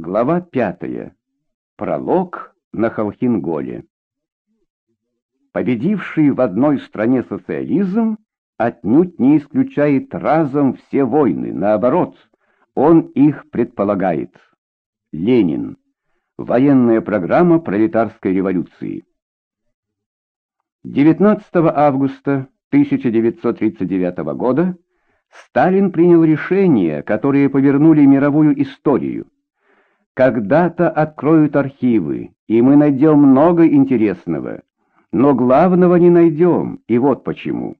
Глава пятая. Пролог на Халхинголе. Победивший в одной стране социализм отнюдь не исключает разом все войны, наоборот, он их предполагает. Ленин. Военная программа пролетарской революции. 19 августа 1939 года Сталин принял решения, которые повернули мировую историю. Когда-то откроют архивы, и мы найдем много интересного, но главного не найдем, и вот почему.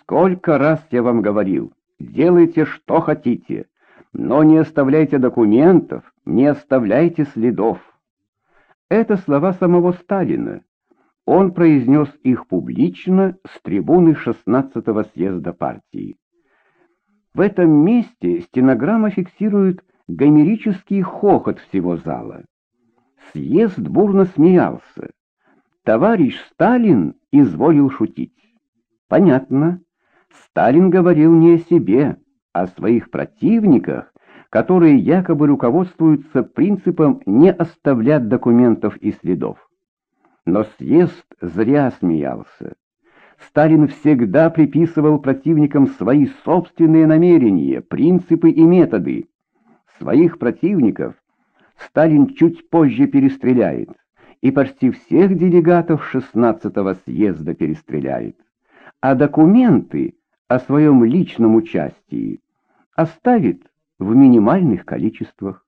Сколько раз я вам говорил, делайте что хотите, но не оставляйте документов, не оставляйте следов. Это слова самого Сталина. Он произнес их публично с трибуны 16-го съезда партии. В этом месте стенограмма фиксирует гомерический хохот всего зала. Съезд бурно смеялся. Товарищ Сталин изволил шутить. Понятно. Сталин говорил не о себе, а о своих противниках, которые якобы руководствуются принципом не оставлять документов и следов. Но съезд зря смеялся. Сталин всегда приписывал противникам свои собственные намерения, принципы и методы. Своих противников Сталин чуть позже перестреляет, и почти всех делегатов 16-го съезда перестреляет. А документы о своем личном участии оставит в минимальных количествах.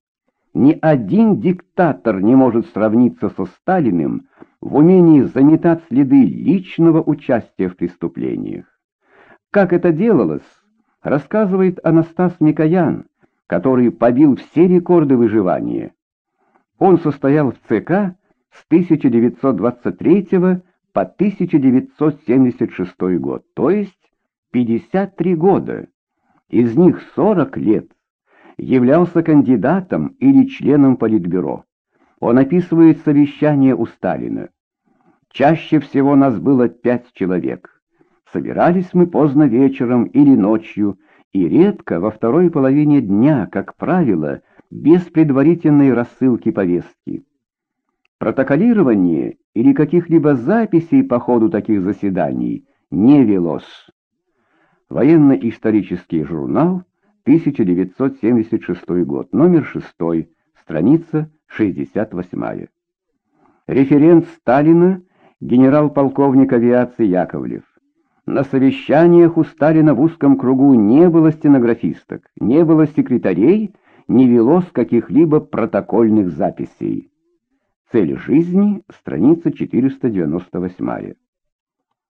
Ни один диктатор не может сравниться со Сталиным в умении заметать следы личного участия в преступлениях. Как это делалось, рассказывает Анастас Микоян, который побил все рекорды выживания. Он состоял в ЦК с 1923 по 1976 год, то есть 53 года, из них 40 лет являлся кандидатом или членом Политбюро. Он описывает совещание у Сталина. Чаще всего нас было пять человек. Собирались мы поздно вечером или ночью, и редко во второй половине дня, как правило, без предварительной рассылки повестки. Протоколирование или каких-либо записей по ходу таких заседаний не велось. Военно-исторический журнал, 1976 год, номер 6, страница 68. Референт Сталина, генерал-полковник авиации Яковлев. На совещаниях у Сталина в узком кругу не было стенографисток, не было секретарей, не велось каких-либо протокольных записей. Цель жизни, страница 498.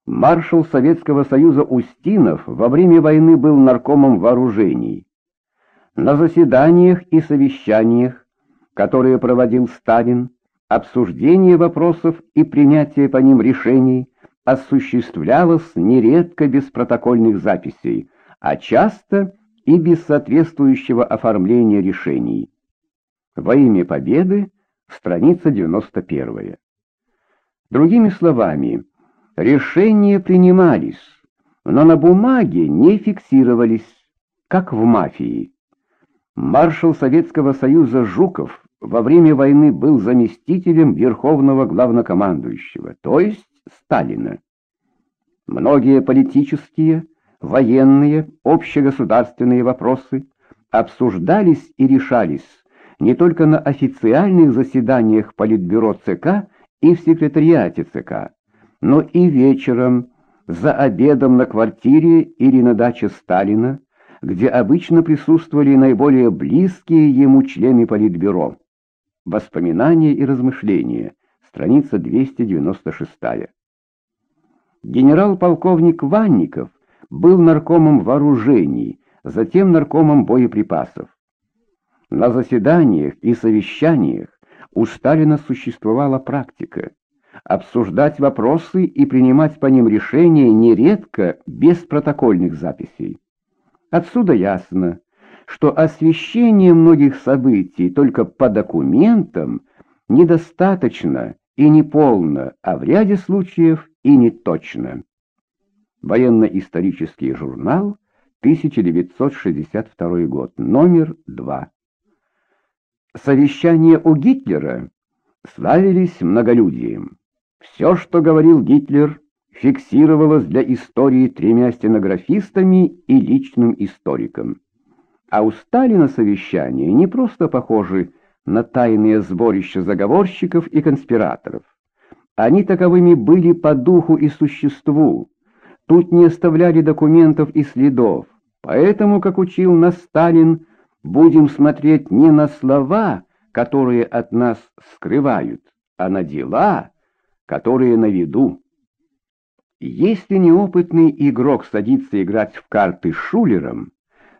Маршал Советского Союза Устинов во время войны был наркомом вооружений. На заседаниях и совещаниях которые проводил Сталин, обсуждение вопросов и принятие по ним решений осуществлялось нередко без протокольных записей, а часто и без соответствующего оформления решений. Во имя победы, страница 91. Другими словами, решения принимались, но на бумаге не фиксировались, как в мафии. Маршал Советского Союза Жуков во время войны был заместителем Верховного Главнокомандующего, то есть Сталина. Многие политические, военные, общегосударственные вопросы обсуждались и решались не только на официальных заседаниях Политбюро ЦК и в секретариате ЦК, но и вечером, за обедом на квартире или на даче Сталина, где обычно присутствовали наиболее близкие ему члены Политбюро. Воспоминания и размышления. Страница 296. Генерал-полковник Ванников был наркомом вооружений, затем наркомом боеприпасов. На заседаниях и совещаниях у Сталина существовала практика обсуждать вопросы и принимать по ним решения нередко без протокольных записей. Отсюда ясно, что освещение многих событий только по документам недостаточно и неполно, а в ряде случаев и не точно. Военно-исторический журнал, 1962 год, номер 2. Совещания у Гитлера славились многолюдием. Все, что говорил Гитлер, фиксировалось для истории тремя стенографистами и личным историком. А у Сталина совещания не просто похожи на тайные сборища заговорщиков и конспираторов. Они таковыми были по духу и существу. Тут не оставляли документов и следов. Поэтому, как учил нас Сталин, будем смотреть не на слова, которые от нас скрывают, а на дела, которые на виду. Если неопытный игрок садится играть в карты шулером,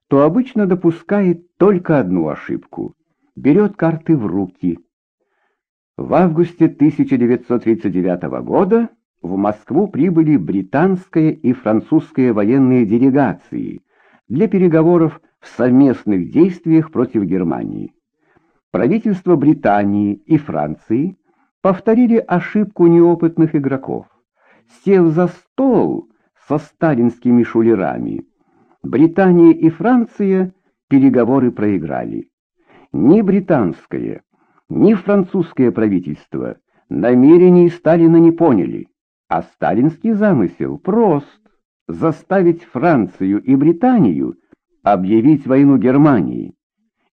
то обычно допускает только одну ошибку — берет карты в руки. В августе 1939 года в Москву прибыли британская и французская военные делегации для переговоров в совместных действиях против Германии. Правительства Британии и Франции повторили ошибку неопытных игроков. Сев за стол со сталинскими шулерами, Британия и Франция переговоры проиграли. Ни британское, ни французское правительство намерений Сталина не поняли, а сталинский замысел прост — заставить Францию и Британию объявить войну Германии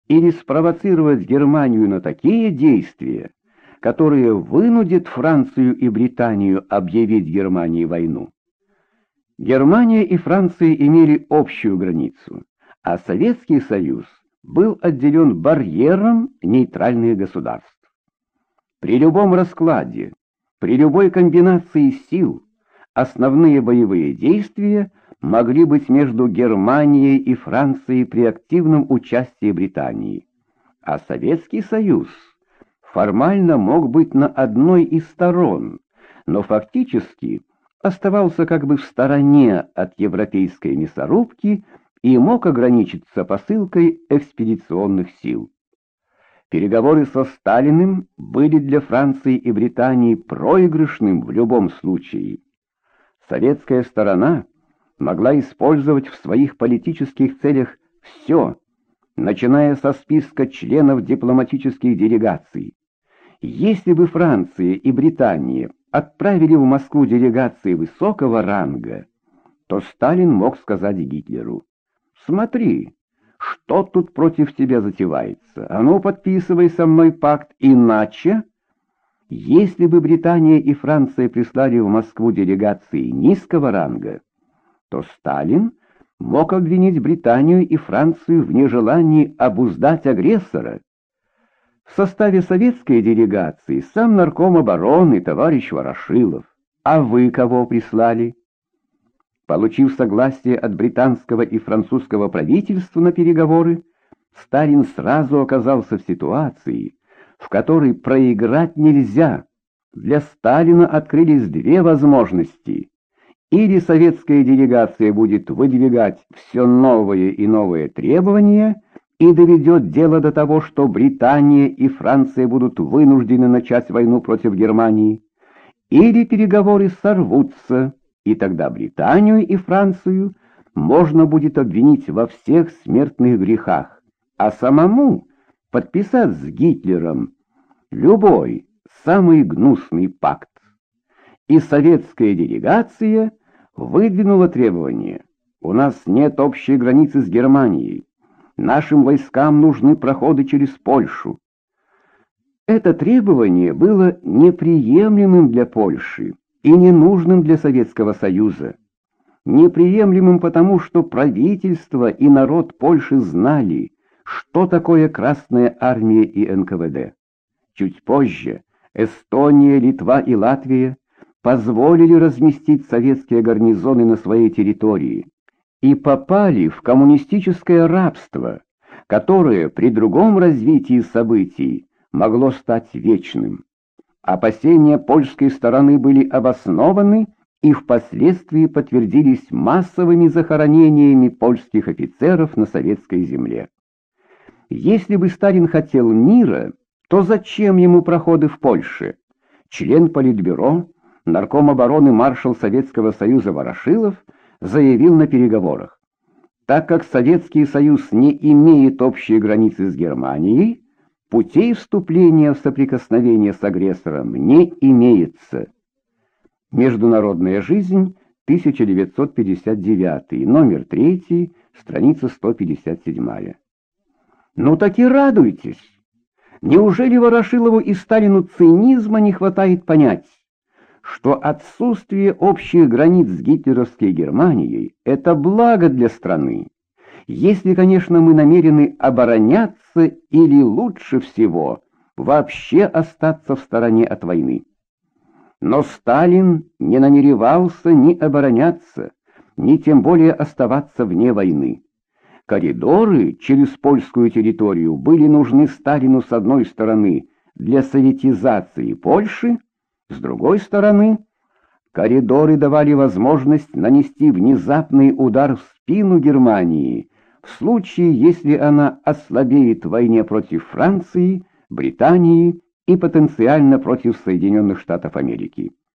или спровоцировать Германию на такие действия, которые вынудят Францию и Британию объявить Германии войну. Германия и Франция имели общую границу, а Советский Союз был отделен барьером нейтральных государств. При любом раскладе, при любой комбинации сил, основные боевые действия могли быть между Германией и Францией при активном участии Британии, а Советский Союз формально мог быть на одной из сторон, но фактически оставался как бы в стороне от европейской мясорубки и мог ограничиться посылкой экспедиционных сил. Переговоры со Сталиным были для Франции и Британии проигрышным в любом случае. Советская сторона могла использовать в своих политических целях все, начиная со списка членов дипломатических делегаций. Если бы Франция и Британия отправили в Москву делегации высокого ранга, то Сталин мог сказать Гитлеру, «Смотри, что тут против тебя затевается? А ну, подписывай со мной пакт, иначе...» Если бы Британия и Франция прислали в Москву делегации низкого ранга, то Сталин мог обвинить Британию и Францию в нежелании обуздать агрессора. В составе советской делегации сам нарком обороны товарищ Ворошилов. А вы кого прислали? Получив согласие от британского и французского правительства на переговоры, Сталин сразу оказался в ситуации, в которой проиграть нельзя. Для Сталина открылись две возможности. Или советская делегация будет выдвигать все новые и новые требования и доведет дело до того, что Британия и Франция будут вынуждены начать войну против Германии, или переговоры сорвутся, и тогда Британию и Францию можно будет обвинить во всех смертных грехах, а самому подписать с Гитлером любой самый гнусный пакт. И советская делегация выдвинула требование. У нас нет общей границы с Германией. Нашим войскам нужны проходы через Польшу. Это требование было неприемлемым для Польши и ненужным для Советского Союза. Неприемлемым потому, что правительство и народ Польши знали, что такое Красная Армия и НКВД. Чуть позже Эстония, Литва и Латвия позволили разместить советские гарнизоны на своей территории и попали в коммунистическое рабство, которое при другом развитии событий могло стать вечным. Опасения польской стороны были обоснованы и впоследствии подтвердились массовыми захоронениями польских офицеров на советской земле. Если бы Сталин хотел мира, то зачем ему проходы в Польше? Член Политбюро, нарком обороны маршал Советского Союза Ворошилов заявил на переговорах. Так как Советский Союз не имеет общей границы с Германией, путей вступления в соприкосновение с агрессором не имеется. Международная жизнь, 1959, номер 3, страница 157. Ну так и радуйтесь. Неужели Ворошилову и Сталину цинизма не хватает понять, что отсутствие общих границ с гитлеровской Германией – это благо для страны, если, конечно, мы намерены обороняться или лучше всего вообще остаться в стороне от войны. Но Сталин не намеревался ни обороняться, ни тем более оставаться вне войны. Коридоры через польскую территорию были нужны Сталину с одной стороны для советизации Польши, с другой стороны коридоры давали возможность нанести внезапный удар в спину Германии в случае, если она ослабеет в войне против Франции, Британии и потенциально против Соединенных Штатов Америки.